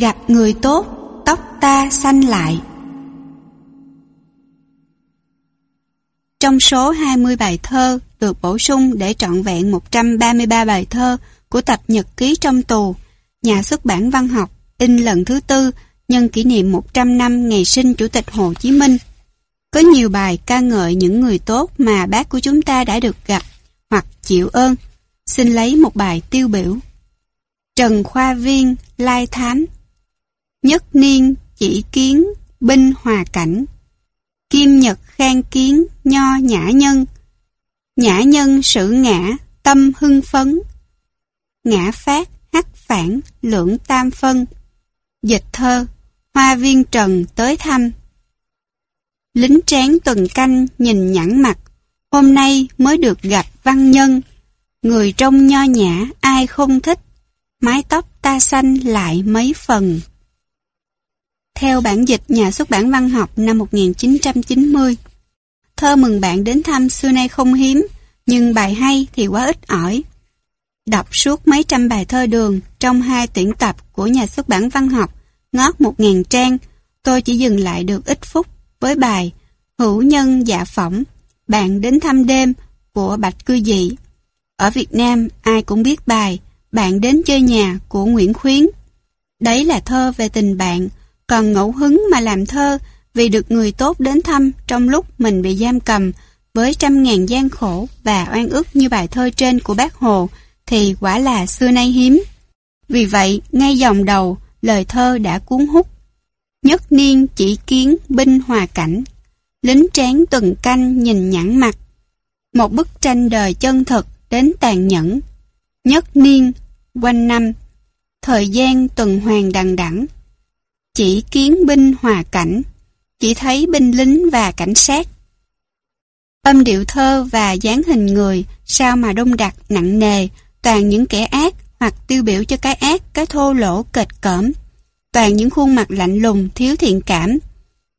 Gặp người tốt, tóc ta xanh lại. Trong số 20 bài thơ được bổ sung để trọn vẹn 133 bài thơ của tập Nhật ký trong tù, nhà xuất bản văn học in lần thứ tư nhân kỷ niệm 100 năm ngày sinh Chủ tịch Hồ Chí Minh. Có nhiều bài ca ngợi những người tốt mà bác của chúng ta đã được gặp hoặc chịu ơn. Xin lấy một bài tiêu biểu. Trần Khoa Viên, Lai Thám Nhất Niên, Chỉ Kiến, Binh Hòa Cảnh. Kim Nhật Khang Kiến, Nho Nhã Nhân. Nhã Nhân sự Ngã, Tâm Hưng Phấn. Ngã Phát, Hắc Phản, Lưỡng Tam Phân. Dịch thơ, Hoa Viên Trần tới thăm. Lính tráng tuần canh nhìn nhẵn mặt. Hôm nay mới được gặp văn nhân. Người trông nho nhã ai không thích. Mái tóc ta xanh lại mấy phần. Theo bản dịch nhà xuất bản văn học năm 1990 Thơ mừng bạn đến thăm xưa nay không hiếm Nhưng bài hay thì quá ít ỏi Đọc suốt mấy trăm bài thơ đường trong hai tuyển tập của nhà xuất bản văn học ngót một ngàn trang, tôi chỉ dừng lại được ít phút với bài Hữu nhân dạ phỏng, bạn đến thăm đêm của Bạch Cư Dị. Ở Việt Nam ai cũng biết bài Bạn đến chơi nhà của Nguyễn Khuyến. Đấy là thơ về tình bạn, còn ngẫu hứng mà làm thơ vì được người tốt đến thăm trong lúc mình bị giam cầm với trăm ngàn gian khổ và oan ức như bài thơ trên của bác Hồ thì quả là xưa nay hiếm. Vì vậy, ngay dòng đầu, lời thơ đã cuốn hút. Nhất niên chỉ kiến binh hòa cảnh, lính tráng tuần canh nhìn nhẵn mặt. Một bức tranh đời chân thực đến tàn nhẫn. Nhất niên, quanh năm, thời gian tuần hoàn đằng đẳng chỉ kiến binh hòa cảnh, chỉ thấy binh lính và cảnh sát. Âm điệu thơ và dáng hình người sao mà đông đặc nặng nề, toàn những kẻ ác hoặc tiêu biểu cho cái ác, cái thô lỗ kịch cỡm. Toàn những khuôn mặt lạnh lùng, thiếu thiện cảm.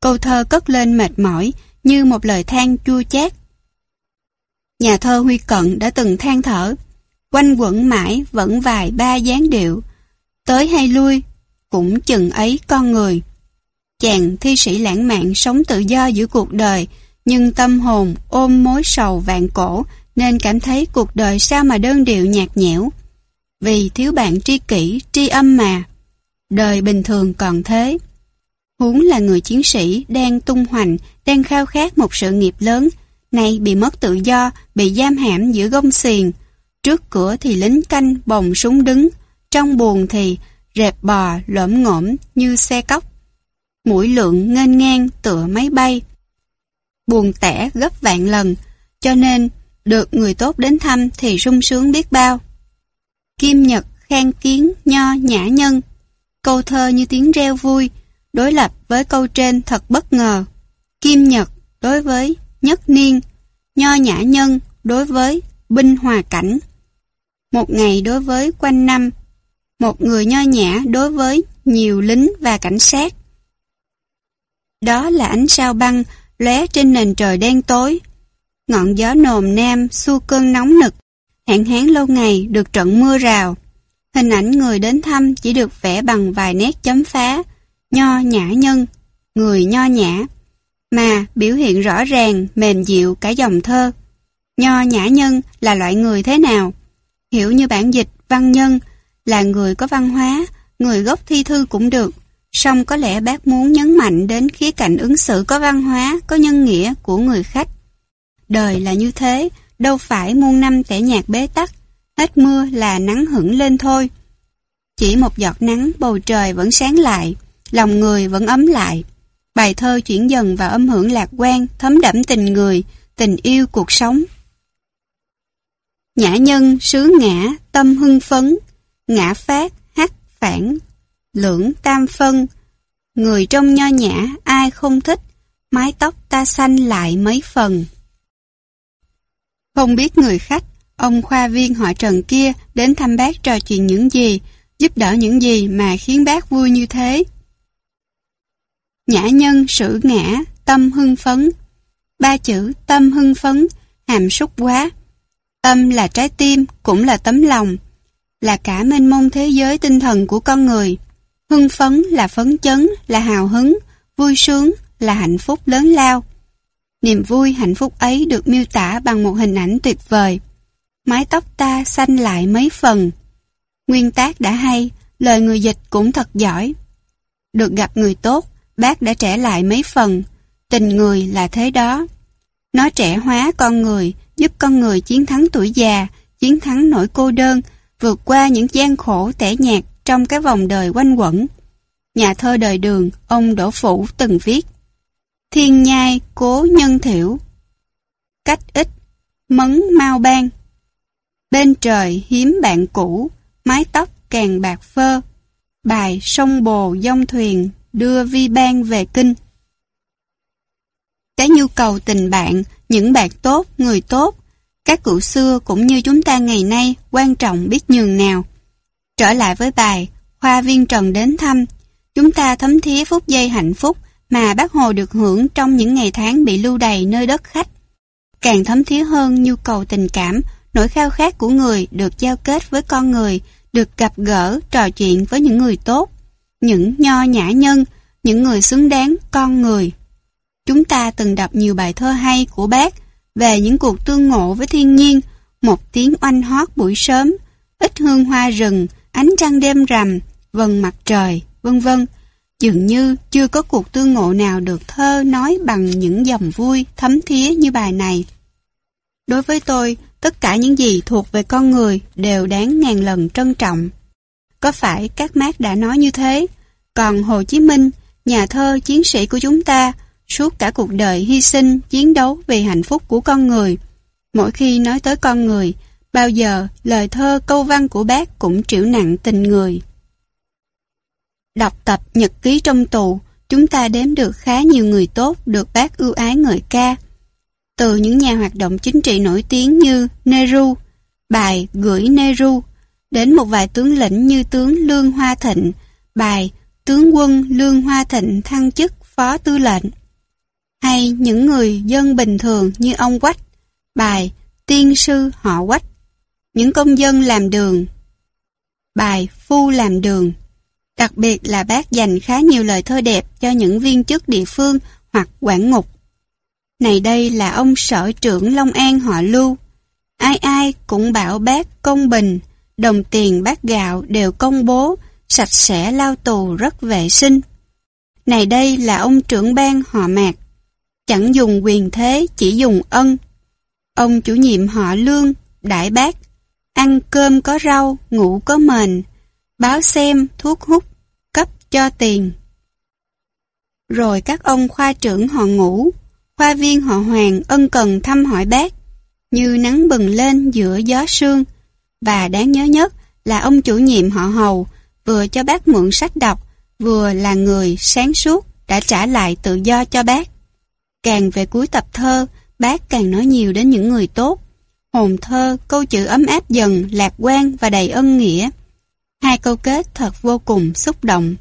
Câu thơ cất lên mệt mỏi như một lời than chua chát. Nhà thơ Huy Cận đã từng than thở, quanh quẩn mãi vẫn vài ba dáng điệu, tới hay lui, cũng chừng ấy con người. Chàng thi sĩ lãng mạn sống tự do giữa cuộc đời, nhưng tâm hồn ôm mối sầu vạn cổ nên cảm thấy cuộc đời sao mà đơn điệu nhạt nhẽo. Vì thiếu bạn tri kỷ, tri âm mà. Đời bình thường còn thế. Huống là người chiến sĩ đang tung hoành, đang khao khát một sự nghiệp lớn, nay bị mất tự do, bị giam hãm giữa gông xiềng. Trước cửa thì lính canh bồng súng đứng, trong buồn thì rẹp bò lõm ngõm như xe cóc. Mũi lượng nghênh ngang tựa máy bay. Buồn tẻ gấp vạn lần, cho nên được người tốt đến thăm thì sung sướng biết bao. Kim Nhật, Khang Kiến, Nho, Nhã Nhân. Câu thơ như tiếng reo vui, đối lập với câu trên thật bất ngờ. Kim Nhật đối với Nhất Niên, Nho Nhã Nhân đối với Binh Hòa Cảnh. Một ngày đối với quanh năm, một người nho nhã đối với nhiều lính và cảnh sát. Đó là ánh sao băng lóe trên nền trời đen tối, ngọn gió nồm nam xua cơn nóng nực, hạn hán lâu ngày được trận mưa rào. Hình ảnh người đến thăm chỉ được vẽ bằng vài nét chấm phá, nho nhã nhân, người nho nhã, mà biểu hiện rõ ràng, mềm dịu cả dòng thơ. Nho nhã nhân là loại người thế nào? Hiểu như bản dịch văn nhân là người có văn hóa, người gốc thi thư cũng được. Song có lẽ bác muốn nhấn mạnh đến khía cạnh ứng xử có văn hóa, có nhân nghĩa của người khách. Đời là như thế, đâu phải muôn năm tẻ nhạt bế tắc, hết mưa là nắng hửng lên thôi. Chỉ một giọt nắng bầu trời vẫn sáng lại, lòng người vẫn ấm lại. Bài thơ chuyển dần vào âm hưởng lạc quan, thấm đẫm tình người, tình yêu cuộc sống. Nhã nhân, sứ ngã, tâm hưng phấn, ngã phát, hắc, phản, lưỡng, tam phân. Người trong nho nhã, ai không thích, mái tóc ta xanh lại mấy phần. Không biết người khách, ông khoa viên họ Trần kia đến thăm bác trò chuyện những gì, giúp đỡ những gì mà khiến bác vui như thế. Nhã nhân sử ngã, tâm hưng phấn. Ba chữ tâm hưng phấn, hàm xúc quá. Tâm là trái tim, cũng là tấm lòng, là cả mênh mông thế giới tinh thần của con người. Hưng phấn là phấn chấn, là hào hứng, vui sướng là hạnh phúc lớn lao. Niềm vui hạnh phúc ấy được miêu tả bằng một hình ảnh tuyệt vời. Mái tóc ta xanh lại mấy phần. Nguyên tác đã hay, lời người dịch cũng thật giỏi. Được gặp người tốt, bác đã trẻ lại mấy phần. Tình người là thế đó. Nó trẻ hóa con người, giúp con người chiến thắng tuổi già, chiến thắng nỗi cô đơn, vượt qua những gian khổ tẻ nhạt trong cái vòng đời quanh quẩn. Nhà thơ đời đường, ông Đỗ Phủ từng viết Thiên nhai cố nhân thiểu Cách ít, mấn mau ban. Bên trời hiếm bạn cũ, mái tóc càng bạc phơ. Bài sông bồ dông thuyền đưa vi ban về kinh. Cái nhu cầu tình bạn, những bạn tốt, người tốt các cụ xưa cũng như chúng ta ngày nay quan trọng biết nhường nào. Trở lại với bài Khoa viên Trần đến thăm, chúng ta thấm thía phút giây hạnh phúc mà bác Hồ được hưởng trong những ngày tháng bị lưu đày nơi đất khách. Càng thấm thía hơn nhu cầu tình cảm, nỗi khao khát của người được giao kết với con người, được gặp gỡ, trò chuyện với những người tốt, những nho nhã nhân, những người xứng đáng con người. Chúng ta từng đọc nhiều bài thơ hay của bác về những cuộc tương ngộ với thiên nhiên, một tiếng oanh hót buổi sớm, ít hương hoa rừng, ánh trăng đêm rằm, vần mặt trời, vân vân. Dường như chưa có cuộc tương ngộ nào được thơ nói bằng những dòng vui, thấm thía như bài này. Đối với tôi, tất cả những gì thuộc về con người đều đáng ngàn lần trân trọng. Có phải các mác đã nói như thế? Còn Hồ Chí Minh, nhà thơ chiến sĩ của chúng ta, suốt cả cuộc đời hy sinh, chiến đấu vì hạnh phúc của con người. Mỗi khi nói tới con người, bao giờ lời thơ câu văn của bác cũng trĩu nặng tình người. Đọc tập nhật ký trong tù, chúng ta đếm được khá nhiều người tốt được bác ưu ái ngợi ca. Từ những nhà hoạt động chính trị nổi tiếng như Nehru, bài Gửi Nehru, đến một vài tướng lĩnh như tướng Lương Hoa Thịnh, bài Tướng quân Lương Hoa Thịnh thăng chức phó tư lệnh hay những người dân bình thường như ông Quách, bài Tiên sư họ Quách, những công dân làm đường, bài Phu làm đường. Đặc biệt là bác dành khá nhiều lời thơ đẹp cho những viên chức địa phương hoặc quản ngục. Này đây là ông sở trưởng Long An họ Lưu. Ai ai cũng bảo bác công bình, đồng tiền bát gạo đều công bố, sạch sẽ lao tù rất vệ sinh. Này đây là ông trưởng ban họ Mạc, chẳng dùng quyền thế, chỉ dùng ân. Ông chủ nhiệm họ lương, đại bác, ăn cơm có rau, ngủ có mền, báo xem, thuốc hút, cấp cho tiền. Rồi các ông khoa trưởng họ ngủ, khoa viên họ hoàng ân cần thăm hỏi bác, như nắng bừng lên giữa gió sương. Và đáng nhớ nhất là ông chủ nhiệm họ hầu vừa cho bác mượn sách đọc, vừa là người sáng suốt đã trả lại tự do cho bác. Càng về cuối tập thơ, bác càng nói nhiều đến những người tốt. Hồn thơ, câu chữ ấm áp dần, lạc quan và đầy ân nghĩa. Hai câu kết thật vô cùng xúc động.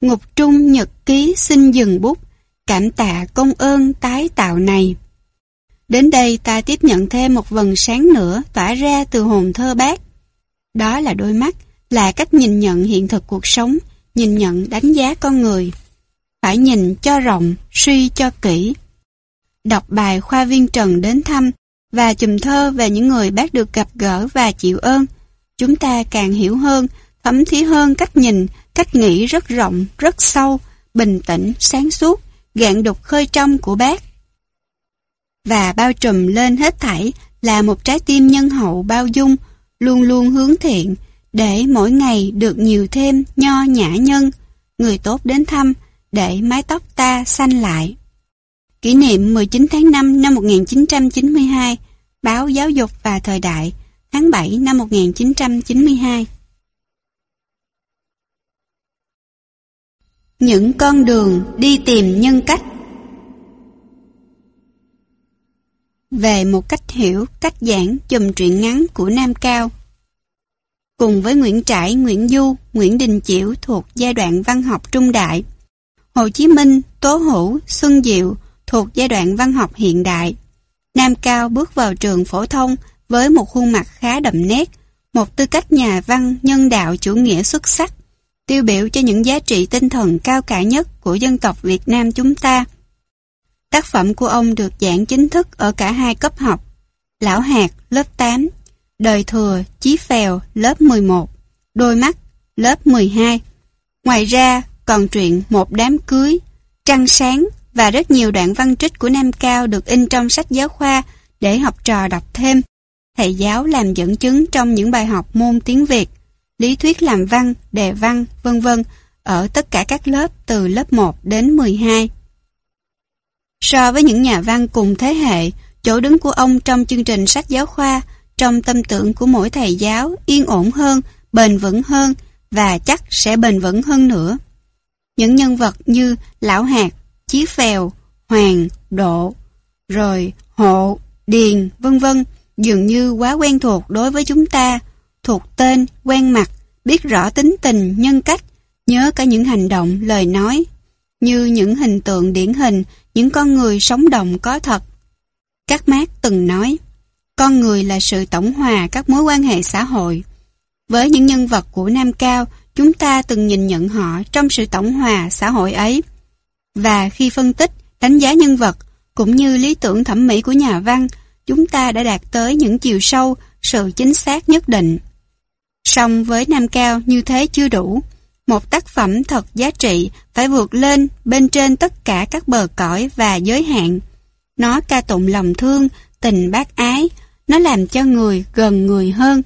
Ngục trung nhật ký xin dừng bút, cảm tạ công ơn tái tạo này. Đến đây ta tiếp nhận thêm một vần sáng nữa tỏa ra từ hồn thơ bác. Đó là đôi mắt, là cách nhìn nhận hiện thực cuộc sống, nhìn nhận đánh giá con người. Phải nhìn cho rộng, suy cho kỹ đọc bài khoa viên Trần đến thăm và chùm thơ về những người bác được gặp gỡ và chịu ơn, chúng ta càng hiểu hơn, thấm thí hơn cách nhìn, cách nghĩ rất rộng, rất sâu, bình tĩnh, sáng suốt, gạn đục khơi trong của bác. Và bao trùm lên hết thảy là một trái tim nhân hậu bao dung, luôn luôn hướng thiện, để mỗi ngày được nhiều thêm nho nhã nhân, người tốt đến thăm, để mái tóc ta xanh lại. Kỷ niệm 19 tháng 5 năm 1992, báo Giáo dục và Thời đại, tháng 7 năm 1992. Những con đường đi tìm nhân cách. Về một cách hiểu, cách giảng chùm truyện ngắn của Nam Cao. Cùng với Nguyễn Trãi, Nguyễn Du, Nguyễn Đình Chiểu thuộc giai đoạn văn học trung đại. Hồ Chí Minh, Tố Hữu, Xuân Diệu thuộc giai đoạn văn học hiện đại. Nam Cao bước vào trường phổ thông với một khuôn mặt khá đậm nét, một tư cách nhà văn nhân đạo chủ nghĩa xuất sắc, tiêu biểu cho những giá trị tinh thần cao cả nhất của dân tộc Việt Nam chúng ta. Tác phẩm của ông được giảng chính thức ở cả hai cấp học, Lão Hạt lớp 8, Đời Thừa Chí Phèo lớp 11, Đôi Mắt lớp 12. Ngoài ra còn truyện Một Đám Cưới, Trăng Sáng và rất nhiều đoạn văn trích của Nam Cao được in trong sách giáo khoa để học trò đọc thêm. Thầy giáo làm dẫn chứng trong những bài học môn tiếng Việt, lý thuyết làm văn, đề văn, vân vân ở tất cả các lớp từ lớp 1 đến 12. So với những nhà văn cùng thế hệ, chỗ đứng của ông trong chương trình sách giáo khoa, trong tâm tưởng của mỗi thầy giáo yên ổn hơn, bền vững hơn và chắc sẽ bền vững hơn nữa. Những nhân vật như Lão Hạt, Chí Phèo, Hoàng, Độ, rồi Hộ, Điền, vân vân dường như quá quen thuộc đối với chúng ta, thuộc tên, quen mặt, biết rõ tính tình, nhân cách, nhớ cả những hành động, lời nói, như những hình tượng điển hình, những con người sống động có thật. Các mát từng nói, con người là sự tổng hòa các mối quan hệ xã hội. Với những nhân vật của Nam Cao, chúng ta từng nhìn nhận họ trong sự tổng hòa xã hội ấy. Và khi phân tích, đánh giá nhân vật, cũng như lý tưởng thẩm mỹ của nhà văn, chúng ta đã đạt tới những chiều sâu, sự chính xác nhất định. Song với Nam Cao như thế chưa đủ. Một tác phẩm thật giá trị phải vượt lên bên trên tất cả các bờ cõi và giới hạn. Nó ca tụng lòng thương, tình bác ái, nó làm cho người gần người hơn.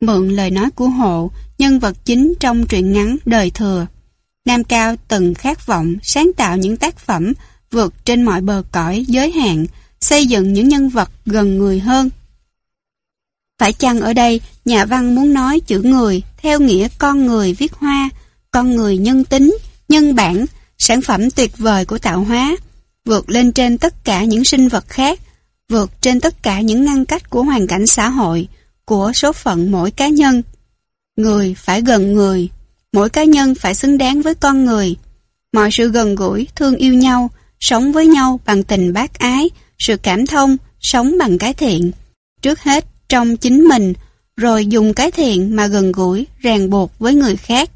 Mượn lời nói của Hộ, nhân vật chính trong truyện ngắn Đời Thừa. Nam Cao từng khát vọng sáng tạo những tác phẩm vượt trên mọi bờ cõi giới hạn, xây dựng những nhân vật gần người hơn. Phải chăng ở đây, nhà văn muốn nói chữ người theo nghĩa con người viết hoa, con người nhân tính, nhân bản, sản phẩm tuyệt vời của tạo hóa, vượt lên trên tất cả những sinh vật khác, vượt trên tất cả những ngăn cách của hoàn cảnh xã hội, của số phận mỗi cá nhân. Người phải gần người, mỗi cá nhân phải xứng đáng với con người. Mọi sự gần gũi, thương yêu nhau, sống với nhau bằng tình bác ái, sự cảm thông, sống bằng cái thiện. Trước hết, trong chính mình, rồi dùng cái thiện mà gần gũi, ràng buộc với người khác.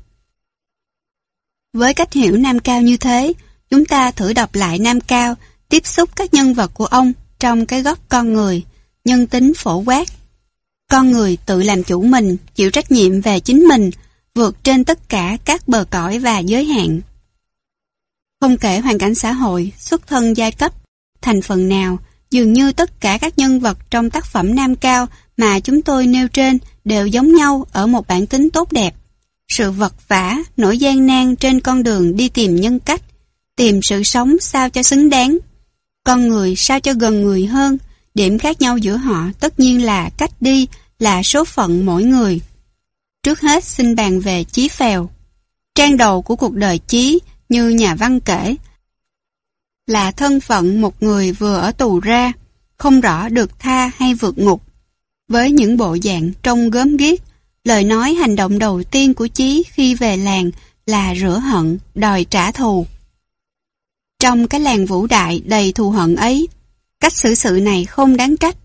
Với cách hiểu Nam Cao như thế, chúng ta thử đọc lại Nam Cao, tiếp xúc các nhân vật của ông trong cái góc con người, nhân tính phổ quát. Con người tự làm chủ mình, chịu trách nhiệm về chính mình, vượt trên tất cả các bờ cõi và giới hạn. Không kể hoàn cảnh xã hội, xuất thân giai cấp, thành phần nào, dường như tất cả các nhân vật trong tác phẩm Nam Cao mà chúng tôi nêu trên đều giống nhau ở một bản tính tốt đẹp. Sự vật vả, nỗi gian nan trên con đường đi tìm nhân cách, tìm sự sống sao cho xứng đáng. Con người sao cho gần người hơn, điểm khác nhau giữa họ tất nhiên là cách đi, là số phận mỗi người. Trước hết xin bàn về Chí Phèo. Trang đầu của cuộc đời Chí, như nhà văn kể, là thân phận một người vừa ở tù ra, không rõ được tha hay vượt ngục. Với những bộ dạng trông gớm ghiếc, lời nói hành động đầu tiên của Chí khi về làng là rửa hận, đòi trả thù. Trong cái làng vũ đại đầy thù hận ấy, cách xử sự này không đáng trách.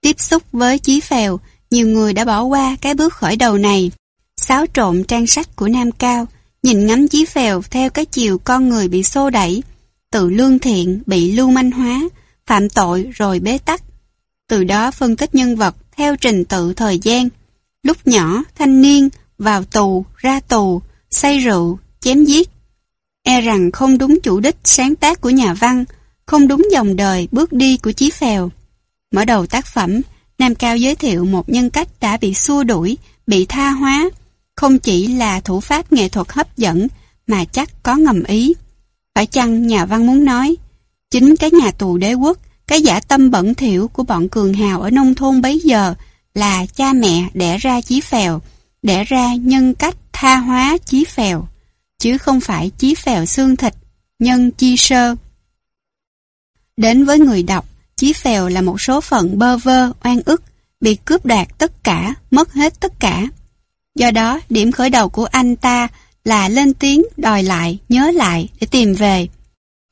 Tiếp xúc với Chí Phèo, nhiều người đã bỏ qua cái bước khởi đầu này. Xáo trộn trang sách của Nam Cao, nhìn ngắm Chí Phèo theo cái chiều con người bị xô đẩy, tự lương thiện bị lưu manh hóa, phạm tội rồi bế tắc. Từ đó phân tích nhân vật theo trình tự thời gian. Lúc nhỏ, thanh niên, vào tù, ra tù, say rượu, chém giết. E rằng không đúng chủ đích sáng tác của nhà văn, không đúng dòng đời bước đi của Chí Phèo. Mở đầu tác phẩm, Nam Cao giới thiệu một nhân cách đã bị xua đuổi, bị tha hóa, không chỉ là thủ pháp nghệ thuật hấp dẫn mà chắc có ngầm ý. Phải chăng nhà văn muốn nói, chính cái nhà tù đế quốc, cái giả tâm bẩn thỉu của bọn cường hào ở nông thôn bấy giờ là cha mẹ đẻ ra chí phèo, đẻ ra nhân cách tha hóa chí phèo, chứ không phải chí phèo xương thịt, nhân chi sơ. Đến với người đọc, chí phèo là một số phận bơ vơ, oan ức, bị cướp đoạt tất cả, mất hết tất cả. Do đó, điểm khởi đầu của anh ta là lên tiếng đòi lại, nhớ lại để tìm về.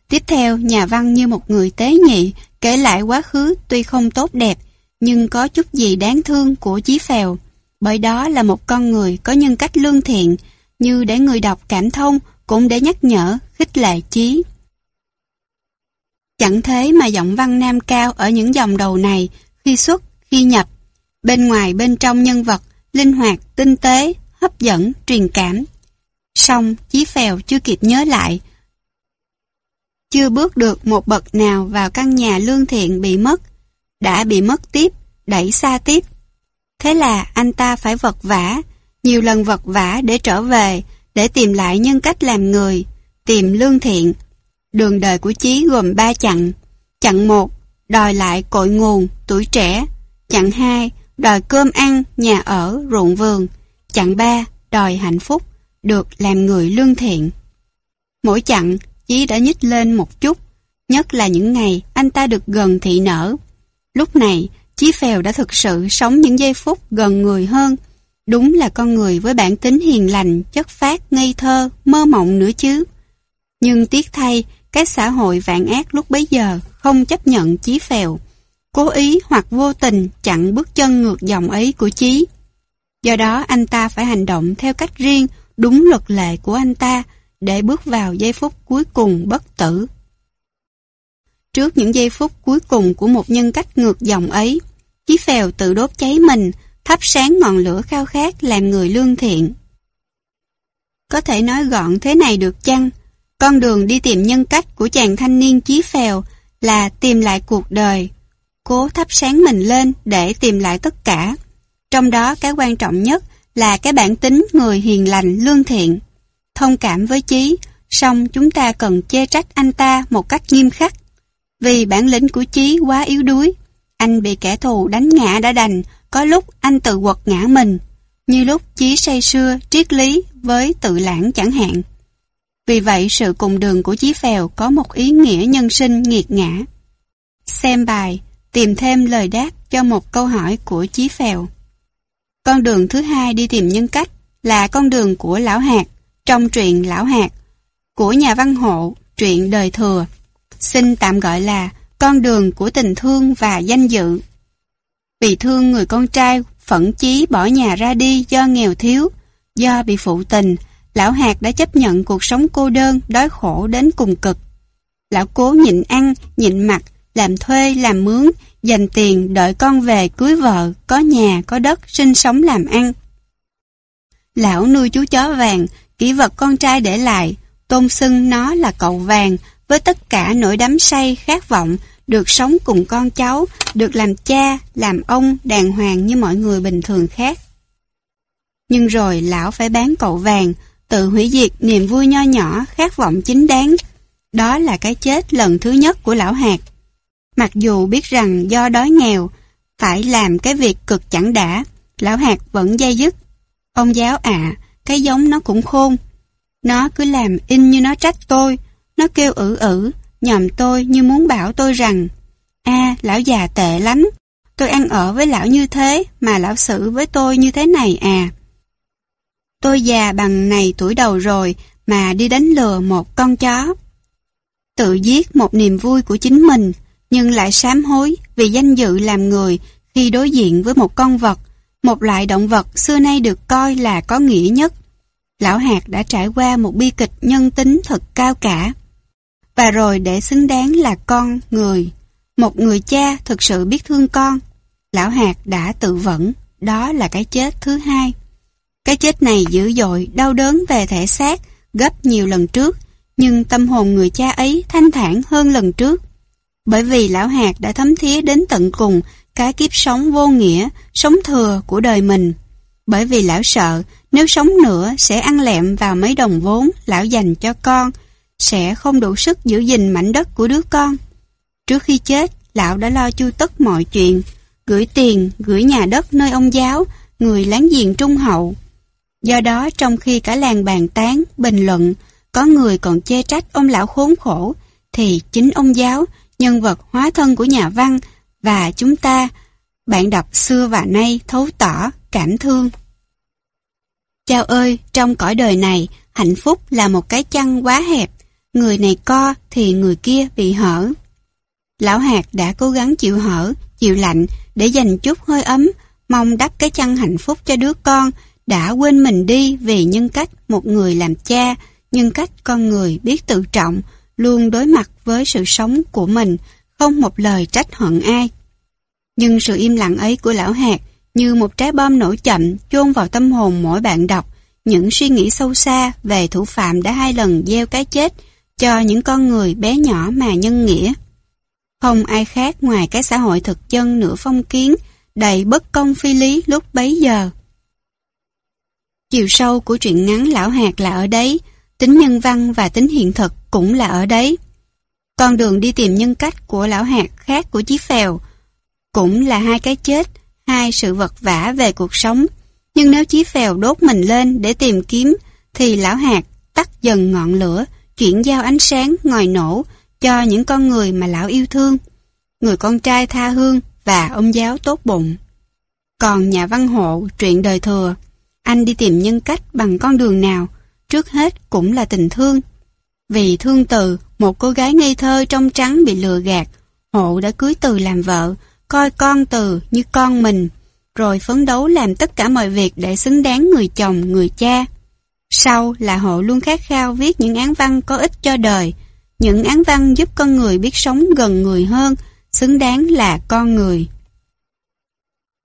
Tiếp theo, nhà văn như một người tế nhị kể lại quá khứ tuy không tốt đẹp, nhưng có chút gì đáng thương của Chí Phèo. Bởi đó là một con người có nhân cách lương thiện, như để người đọc cảm thông, cũng để nhắc nhở, khích lệ chí. Chẳng thế mà giọng văn nam cao ở những dòng đầu này, khi xuất, khi nhập, bên ngoài bên trong nhân vật, linh hoạt, tinh tế, hấp dẫn, truyền cảm. Xong, Chí Phèo chưa kịp nhớ lại. Chưa bước được một bậc nào vào căn nhà lương thiện bị mất, đã bị mất tiếp, đẩy xa tiếp. Thế là anh ta phải vật vả, nhiều lần vật vả để trở về, để tìm lại nhân cách làm người, tìm lương thiện. Đường đời của Chí gồm ba chặng. Chặng một, đòi lại cội nguồn, tuổi trẻ. Chặng hai, đòi cơm ăn, nhà ở, ruộng vườn. Chặng ba, đòi hạnh phúc, được làm người lương thiện. Mỗi chặng, Chí đã nhích lên một chút, nhất là những ngày anh ta được gần thị nở. Lúc này, Chí Phèo đã thực sự sống những giây phút gần người hơn. Đúng là con người với bản tính hiền lành, chất phát, ngây thơ, mơ mộng nữa chứ. Nhưng tiếc thay, cái xã hội vạn ác lúc bấy giờ không chấp nhận Chí Phèo. Cố ý hoặc vô tình chặn bước chân ngược dòng ấy của Chí. Do đó anh ta phải hành động theo cách riêng, đúng luật lệ của anh ta, để bước vào giây phút cuối cùng bất tử. Trước những giây phút cuối cùng của một nhân cách ngược dòng ấy, Chí Phèo tự đốt cháy mình, thắp sáng ngọn lửa khao khát làm người lương thiện. Có thể nói gọn thế này được chăng? Con đường đi tìm nhân cách của chàng thanh niên Chí Phèo là tìm lại cuộc đời, cố thắp sáng mình lên để tìm lại tất cả. Trong đó cái quan trọng nhất là cái bản tính người hiền lành, lương thiện. Thông cảm với Chí, song chúng ta cần chê trách anh ta một cách nghiêm khắc. Vì bản lĩnh của Chí quá yếu đuối, anh bị kẻ thù đánh ngã đã đành, có lúc anh tự quật ngã mình, như lúc Chí say sưa, triết lý với tự lãng chẳng hạn. Vì vậy sự cùng đường của Chí Phèo có một ý nghĩa nhân sinh nghiệt ngã. Xem bài, tìm thêm lời đáp cho một câu hỏi của Chí Phèo. Con đường thứ hai đi tìm nhân cách là con đường của Lão Hạt trong truyện Lão Hạt của nhà văn hộ truyện đời thừa. Xin tạm gọi là con đường của tình thương và danh dự. Vì thương người con trai phẫn chí bỏ nhà ra đi do nghèo thiếu, do bị phụ tình, lão hạt đã chấp nhận cuộc sống cô đơn, đói khổ đến cùng cực. Lão cố nhịn ăn, nhịn mặc, làm thuê, làm mướn, dành tiền đợi con về cưới vợ, có nhà, có đất, sinh sống làm ăn. Lão nuôi chú chó vàng, kỹ vật con trai để lại, tôn xưng nó là cậu vàng, với tất cả nỗi đắm say, khát vọng, được sống cùng con cháu, được làm cha, làm ông, đàng hoàng như mọi người bình thường khác. Nhưng rồi lão phải bán cậu vàng, tự hủy diệt niềm vui nho nhỏ, khát vọng chính đáng. Đó là cái chết lần thứ nhất của lão hạt. Mặc dù biết rằng do đói nghèo, phải làm cái việc cực chẳng đã, lão hạt vẫn dây dứt. Ông giáo ạ, cái giống nó cũng khôn. Nó cứ làm in như nó trách tôi, nó kêu ử ử, nhầm tôi như muốn bảo tôi rằng a lão già tệ lắm, tôi ăn ở với lão như thế mà lão xử với tôi như thế này à. Tôi già bằng này tuổi đầu rồi mà đi đánh lừa một con chó. Tự giết một niềm vui của chính mình, nhưng lại sám hối vì danh dự làm người khi đối diện với một con vật, một loại động vật xưa nay được coi là có nghĩa nhất. Lão Hạt đã trải qua một bi kịch nhân tính thật cao cả. Và rồi để xứng đáng là con, người, một người cha thực sự biết thương con, Lão Hạt đã tự vẫn, đó là cái chết thứ hai. Cái chết này dữ dội, đau đớn về thể xác, gấp nhiều lần trước, nhưng tâm hồn người cha ấy thanh thản hơn lần trước. Bởi vì lão hạt đã thấm thía đến tận cùng cái kiếp sống vô nghĩa, sống thừa của đời mình. Bởi vì lão sợ nếu sống nữa sẽ ăn lẹm vào mấy đồng vốn lão dành cho con, sẽ không đủ sức giữ gìn mảnh đất của đứa con. Trước khi chết, lão đã lo chu tất mọi chuyện, gửi tiền, gửi nhà đất nơi ông giáo, người láng giềng trung hậu. Do đó trong khi cả làng bàn tán, bình luận, có người còn chê trách ông lão khốn khổ, thì chính ông giáo, nhân vật hóa thân của nhà văn và chúng ta, bạn đọc xưa và nay thấu tỏ, cảm thương. Chao ơi, trong cõi đời này, hạnh phúc là một cái chăn quá hẹp, người này co thì người kia bị hở. Lão hạt đã cố gắng chịu hở, chịu lạnh để dành chút hơi ấm, mong đắp cái chăn hạnh phúc cho đứa con, đã quên mình đi vì nhân cách một người làm cha, nhân cách con người biết tự trọng, luôn đối mặt với sự sống của mình, không một lời trách hận ai. Nhưng sự im lặng ấy của lão hạt như một trái bom nổ chậm chôn vào tâm hồn mỗi bạn đọc những suy nghĩ sâu xa về thủ phạm đã hai lần gieo cái chết cho những con người bé nhỏ mà nhân nghĩa. Không ai khác ngoài cái xã hội thực dân nửa phong kiến, đầy bất công phi lý lúc bấy giờ. Chiều sâu của truyện ngắn Lão Hạt là ở đấy, tính nhân văn và tính hiện thực cũng là ở đấy. Con đường đi tìm nhân cách của Lão Hạt khác của Chí Phèo cũng là hai cái chết, hai sự vật vả về cuộc sống. Nhưng nếu Chí Phèo đốt mình lên để tìm kiếm, thì Lão Hạt tắt dần ngọn lửa, chuyển giao ánh sáng ngòi nổ cho những con người mà Lão yêu thương. Người con trai tha hương và ông giáo tốt bụng. Còn nhà văn hộ, truyện đời thừa, anh đi tìm nhân cách bằng con đường nào, trước hết cũng là tình thương. Vì thương từ, một cô gái ngây thơ trong trắng bị lừa gạt, hộ đã cưới từ làm vợ, coi con từ như con mình, rồi phấn đấu làm tất cả mọi việc để xứng đáng người chồng, người cha. Sau là hộ luôn khát khao viết những án văn có ích cho đời, những án văn giúp con người biết sống gần người hơn, xứng đáng là con người.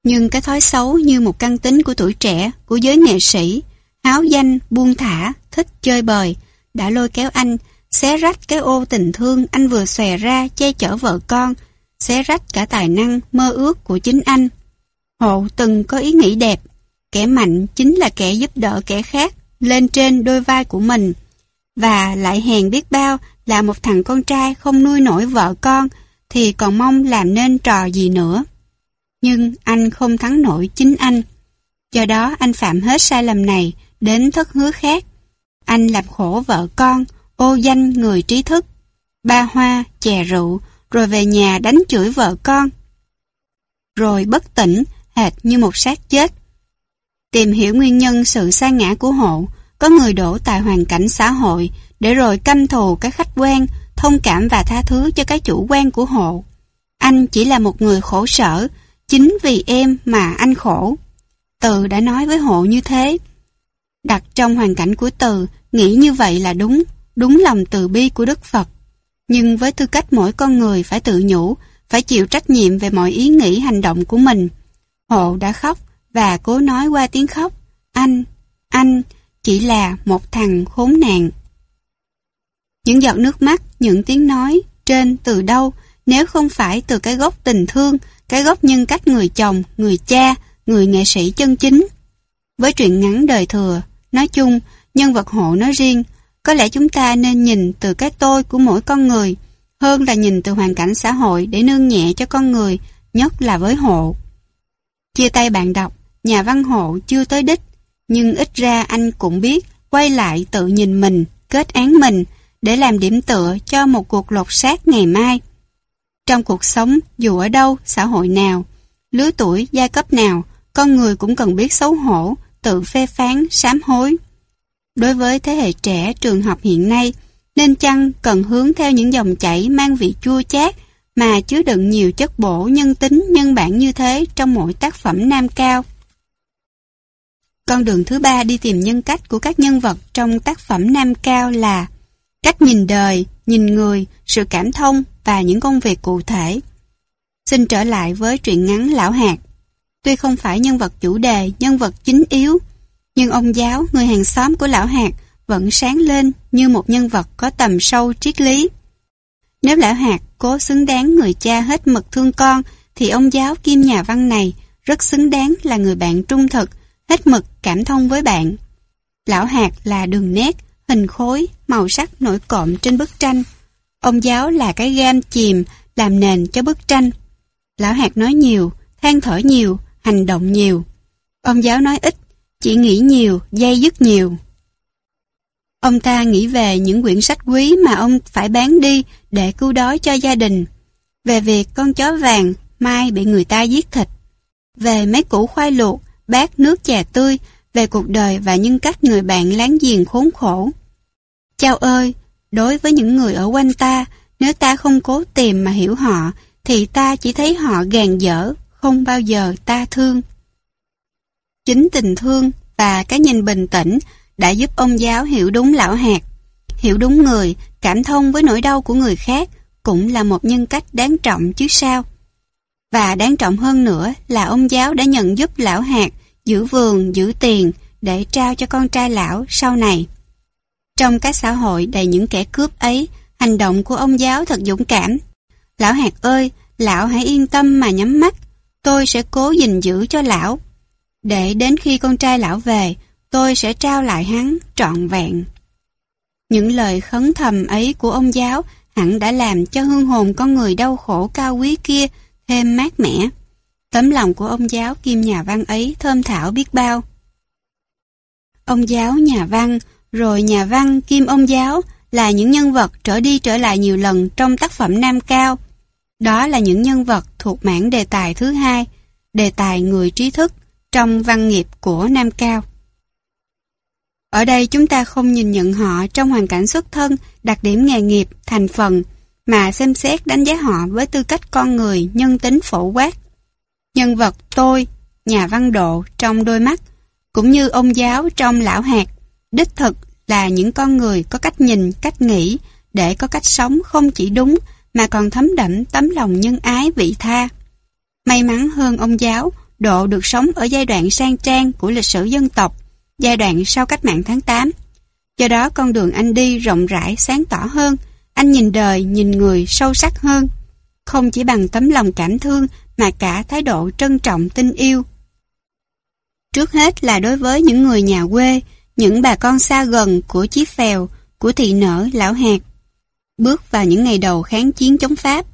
Nhưng cái thói xấu như một căn tính của tuổi trẻ, của giới nghệ sĩ, háo danh, buông thả, thích chơi bời, đã lôi kéo anh, xé rách cái ô tình thương anh vừa xòe ra che chở vợ con, xé rách cả tài năng, mơ ước của chính anh. Hộ từng có ý nghĩ đẹp, kẻ mạnh chính là kẻ giúp đỡ kẻ khác lên trên đôi vai của mình, và lại hèn biết bao là một thằng con trai không nuôi nổi vợ con, thì còn mong làm nên trò gì nữa. Nhưng anh không thắng nổi chính anh. Do đó anh phạm hết sai lầm này đến thất hứa khác. Anh làm khổ vợ con, ô danh người trí thức. Ba hoa, chè rượu, rồi về nhà đánh chửi vợ con. Rồi bất tỉnh, hệt như một xác chết. Tìm hiểu nguyên nhân sự sa ngã của hộ, có người đổ tại hoàn cảnh xã hội, để rồi căm thù các khách quan, thông cảm và tha thứ cho cái chủ quan của hộ. Anh chỉ là một người khổ sở, chính vì em mà anh khổ. Từ đã nói với hộ như thế. Đặt trong hoàn cảnh của Từ, nghĩ như vậy là đúng, đúng lòng từ bi của Đức Phật. Nhưng với tư cách mỗi con người phải tự nhủ, phải chịu trách nhiệm về mọi ý nghĩ hành động của mình. Hộ đã khóc và cố nói qua tiếng khóc. Anh, anh, chỉ là một thằng khốn nạn. Những giọt nước mắt, những tiếng nói trên từ đâu nếu không phải từ cái gốc tình thương, cái gốc nhân cách người chồng, người cha, người nghệ sĩ chân chính. Với truyện ngắn đời thừa, nói chung, nhân vật hộ nói riêng, có lẽ chúng ta nên nhìn từ cái tôi của mỗi con người, hơn là nhìn từ hoàn cảnh xã hội để nương nhẹ cho con người, nhất là với hộ. Chia tay bạn đọc, nhà văn hộ chưa tới đích, nhưng ít ra anh cũng biết quay lại tự nhìn mình, kết án mình, để làm điểm tựa cho một cuộc lột xác ngày mai. Trong cuộc sống, dù ở đâu, xã hội nào, lứa tuổi, giai cấp nào, con người cũng cần biết xấu hổ, tự phê phán, sám hối. Đối với thế hệ trẻ trường học hiện nay, nên chăng cần hướng theo những dòng chảy mang vị chua chát mà chứa đựng nhiều chất bổ nhân tính nhân bản như thế trong mỗi tác phẩm nam cao. Con đường thứ ba đi tìm nhân cách của các nhân vật trong tác phẩm nam cao là cách nhìn đời, nhìn người, sự cảm thông và những công việc cụ thể. Xin trở lại với truyện ngắn Lão Hạt. Tuy không phải nhân vật chủ đề, nhân vật chính yếu, nhưng ông giáo, người hàng xóm của Lão Hạt vẫn sáng lên như một nhân vật có tầm sâu triết lý. Nếu Lão Hạt cố xứng đáng người cha hết mực thương con, thì ông giáo kim nhà văn này rất xứng đáng là người bạn trung thực, hết mực cảm thông với bạn. Lão Hạt là đường nét, hình khối, màu sắc nổi cộm trên bức tranh. Ông giáo là cái gam chìm làm nền cho bức tranh. Lão hạt nói nhiều, than thở nhiều, hành động nhiều. Ông giáo nói ít, chỉ nghĩ nhiều, dây dứt nhiều. Ông ta nghĩ về những quyển sách quý mà ông phải bán đi để cứu đói cho gia đình. Về việc con chó vàng mai bị người ta giết thịt. Về mấy củ khoai luộc, bát nước trà tươi, về cuộc đời và nhân cách người bạn láng giềng khốn khổ. Chao ơi, đối với những người ở quanh ta, nếu ta không cố tìm mà hiểu họ, thì ta chỉ thấy họ gàn dở, không bao giờ ta thương. Chính tình thương và cái nhìn bình tĩnh đã giúp ông giáo hiểu đúng lão hạt. Hiểu đúng người, cảm thông với nỗi đau của người khác cũng là một nhân cách đáng trọng chứ sao. Và đáng trọng hơn nữa là ông giáo đã nhận giúp lão hạt giữ vườn, giữ tiền để trao cho con trai lão sau này. Trong cái xã hội đầy những kẻ cướp ấy, hành động của ông giáo thật dũng cảm. Lão hạt ơi, lão hãy yên tâm mà nhắm mắt, tôi sẽ cố gìn giữ cho lão. Để đến khi con trai lão về, tôi sẽ trao lại hắn trọn vẹn. Những lời khấn thầm ấy của ông giáo hẳn đã làm cho hương hồn con người đau khổ cao quý kia thêm mát mẻ. Tấm lòng của ông giáo kim nhà văn ấy thơm thảo biết bao. Ông giáo nhà văn, rồi nhà văn kim ông giáo là những nhân vật trở đi trở lại nhiều lần trong tác phẩm Nam Cao. Đó là những nhân vật thuộc mảng đề tài thứ hai, đề tài người trí thức trong văn nghiệp của Nam Cao. Ở đây chúng ta không nhìn nhận họ trong hoàn cảnh xuất thân, đặc điểm nghề nghiệp, thành phần, mà xem xét đánh giá họ với tư cách con người nhân tính phổ quát. Nhân vật tôi, nhà văn độ trong đôi mắt, cũng như ông giáo trong lão hạt, đích thực là những con người có cách nhìn, cách nghĩ, để có cách sống không chỉ đúng mà còn thấm đẫm tấm lòng nhân ái vị tha. May mắn hơn ông giáo, Độ được sống ở giai đoạn sang trang của lịch sử dân tộc, giai đoạn sau cách mạng tháng 8. Do đó con đường anh đi rộng rãi, sáng tỏ hơn, anh nhìn đời, nhìn người sâu sắc hơn. Không chỉ bằng tấm lòng cảm thương mà cả thái độ trân trọng tin yêu. Trước hết là đối với những người nhà quê, những bà con xa gần của Chí Phèo, của thị nở Lão Hạt. Bước vào những ngày đầu kháng chiến chống Pháp,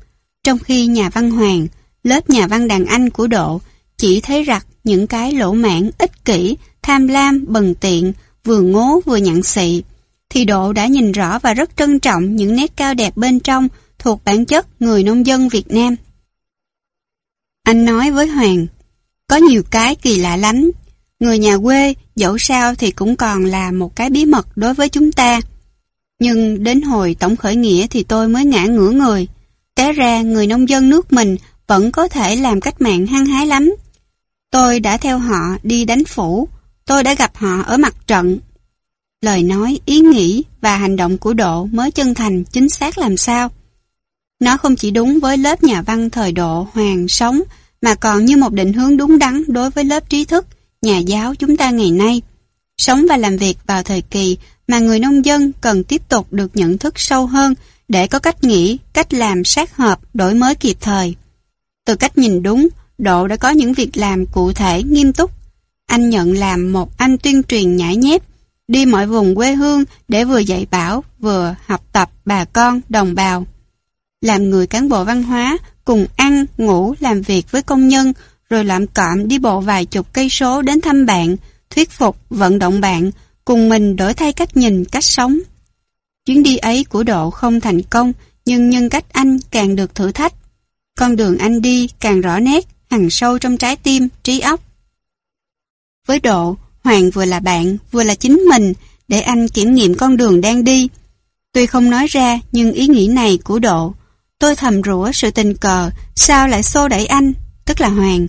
trong khi nhà văn Hoàng, lớp nhà văn đàn anh của Độ chỉ thấy rặt những cái lỗ mãn ích kỷ, tham lam, bần tiện, vừa ngố vừa nhặn xị, thì Độ đã nhìn rõ và rất trân trọng những nét cao đẹp bên trong thuộc bản chất người nông dân Việt Nam. Anh nói với Hoàng, có nhiều cái kỳ lạ lắm. Người nhà quê, dẫu sao thì cũng còn là một cái bí mật đối với chúng ta. Nhưng đến hồi tổng khởi nghĩa thì tôi mới ngã ngửa người. Té ra người nông dân nước mình vẫn có thể làm cách mạng hăng hái lắm. Tôi đã theo họ đi đánh phủ, tôi đã gặp họ ở mặt trận. Lời nói, ý nghĩ và hành động của Độ mới chân thành, chính xác làm sao. Nó không chỉ đúng với lớp nhà văn thời độ hoàng sống, mà còn như một định hướng đúng đắn đối với lớp trí thức, nhà giáo chúng ta ngày nay. Sống và làm việc vào thời kỳ mà người nông dân cần tiếp tục được nhận thức sâu hơn để có cách nghĩ, cách làm sát hợp, đổi mới kịp thời. Từ cách nhìn đúng, Độ đã có những việc làm cụ thể, nghiêm túc. Anh nhận làm một anh tuyên truyền nhãi nhép, đi mọi vùng quê hương để vừa dạy bảo, vừa học tập bà con, đồng bào. Làm người cán bộ văn hóa, cùng ăn, ngủ, làm việc với công nhân, rồi làm cọm đi bộ vài chục cây số đến thăm bạn, thuyết phục, vận động bạn, cùng mình đổi thay cách nhìn, cách sống. Chuyến đi ấy của Độ không thành công, nhưng nhân cách anh càng được thử thách. Con đường anh đi càng rõ nét, hằn sâu trong trái tim, trí óc. Với Độ, Hoàng vừa là bạn, vừa là chính mình, để anh kiểm nghiệm con đường đang đi. Tuy không nói ra, nhưng ý nghĩ này của Độ, tôi thầm rủa sự tình cờ, sao lại xô đẩy anh, tức là Hoàng,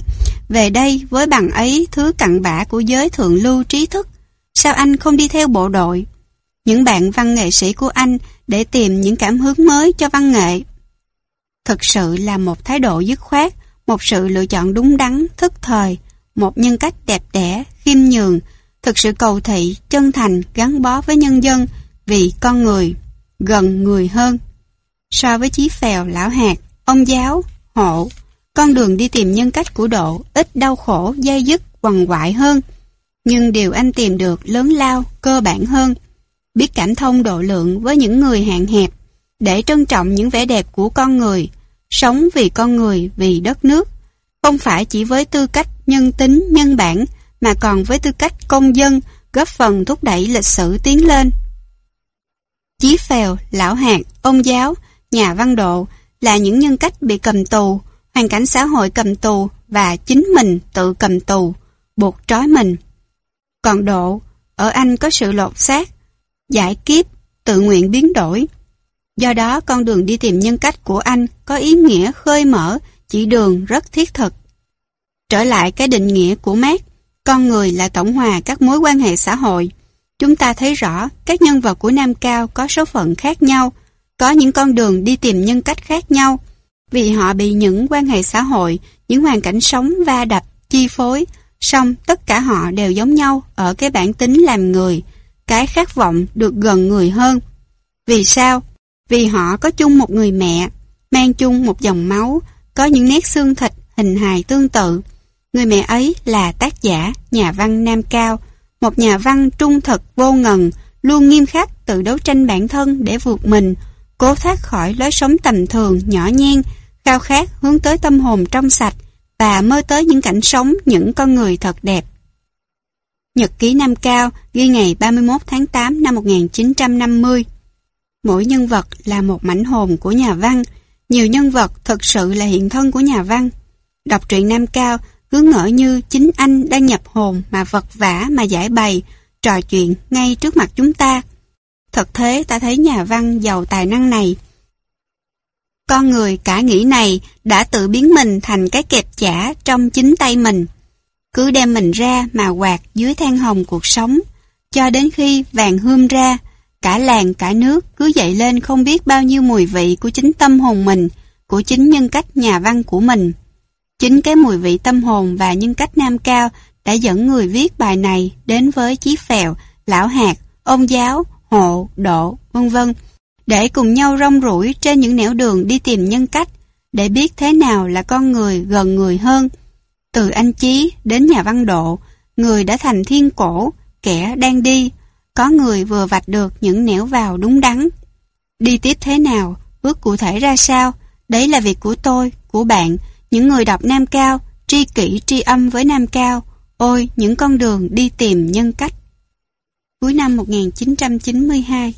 về đây với bằng ấy thứ cặn bã của giới thượng lưu trí thức. Sao anh không đi theo bộ đội? Những bạn văn nghệ sĩ của anh để tìm những cảm hứng mới cho văn nghệ. Thực sự là một thái độ dứt khoát, một sự lựa chọn đúng đắn, thức thời, một nhân cách đẹp đẽ, khiêm nhường, thực sự cầu thị, chân thành, gắn bó với nhân dân, vì con người, gần người hơn. So với chí phèo, lão hạt, ông giáo, hộ, con đường đi tìm nhân cách của độ ít đau khổ, dây dứt, quằn quại hơn. Nhưng điều anh tìm được lớn lao, cơ bản hơn. Biết cảm thông độ lượng với những người hạn hẹp, để trân trọng những vẻ đẹp của con người, sống vì con người, vì đất nước. Không phải chỉ với tư cách nhân tính, nhân bản, mà còn với tư cách công dân, góp phần thúc đẩy lịch sử tiến lên. Chí phèo, lão hạt, ông giáo, nhà văn độ là những nhân cách bị cầm tù, hoàn cảnh xã hội cầm tù và chính mình tự cầm tù, buộc trói mình. Còn độ, ở Anh có sự lột xác, giải kiếp, tự nguyện biến đổi. Do đó con đường đi tìm nhân cách của anh có ý nghĩa khơi mở, chỉ đường rất thiết thực. Trở lại cái định nghĩa của Marx, Con người là tổng hòa các mối quan hệ xã hội. Chúng ta thấy rõ các nhân vật của Nam Cao có số phận khác nhau, có những con đường đi tìm nhân cách khác nhau, vì họ bị những quan hệ xã hội, những hoàn cảnh sống va đập, chi phối, song tất cả họ đều giống nhau ở cái bản tính làm người, cái khát vọng được gần người hơn. Vì sao? Vì họ có chung một người mẹ, mang chung một dòng máu, có những nét xương thịt, hình hài tương tự. Người mẹ ấy là tác giả, nhà văn Nam Cao, một nhà văn trung thực vô ngần, luôn nghiêm khắc tự đấu tranh bản thân để vượt mình, cố thoát khỏi lối sống tầm thường, nhỏ nhen, khao khát hướng tới tâm hồn trong sạch và mơ tới những cảnh sống những con người thật đẹp. Nhật ký Nam Cao ghi ngày 31 tháng 8 năm 1950. Mỗi nhân vật là một mảnh hồn của nhà văn, nhiều nhân vật thực sự là hiện thân của nhà văn. Đọc truyện Nam Cao cứ ngỡ như chính anh đang nhập hồn mà vật vả mà giải bày, trò chuyện ngay trước mặt chúng ta. Thật thế ta thấy nhà văn giàu tài năng này. Con người cả nghĩ này đã tự biến mình thành cái kẹp chả trong chính tay mình. Cứ đem mình ra mà quạt dưới than hồng cuộc sống, cho đến khi vàng hươm ra, cả làng cả nước cứ dậy lên không biết bao nhiêu mùi vị của chính tâm hồn mình, của chính nhân cách nhà văn của mình. Chính cái mùi vị tâm hồn và nhân cách nam cao đã dẫn người viết bài này đến với Chí Phèo, Lão Hạt, Ông Giáo, Hộ, Độ, vân vân để cùng nhau rong ruổi trên những nẻo đường đi tìm nhân cách, để biết thế nào là con người gần người hơn. Từ anh Chí đến nhà văn độ, người đã thành thiên cổ, kẻ đang đi, có người vừa vạch được những nẻo vào đúng đắn. Đi tiếp thế nào, bước cụ thể ra sao, đấy là việc của tôi, của bạn, những người đọc Nam Cao, tri kỷ tri âm với Nam Cao, ôi những con đường đi tìm nhân cách. Cuối năm 1992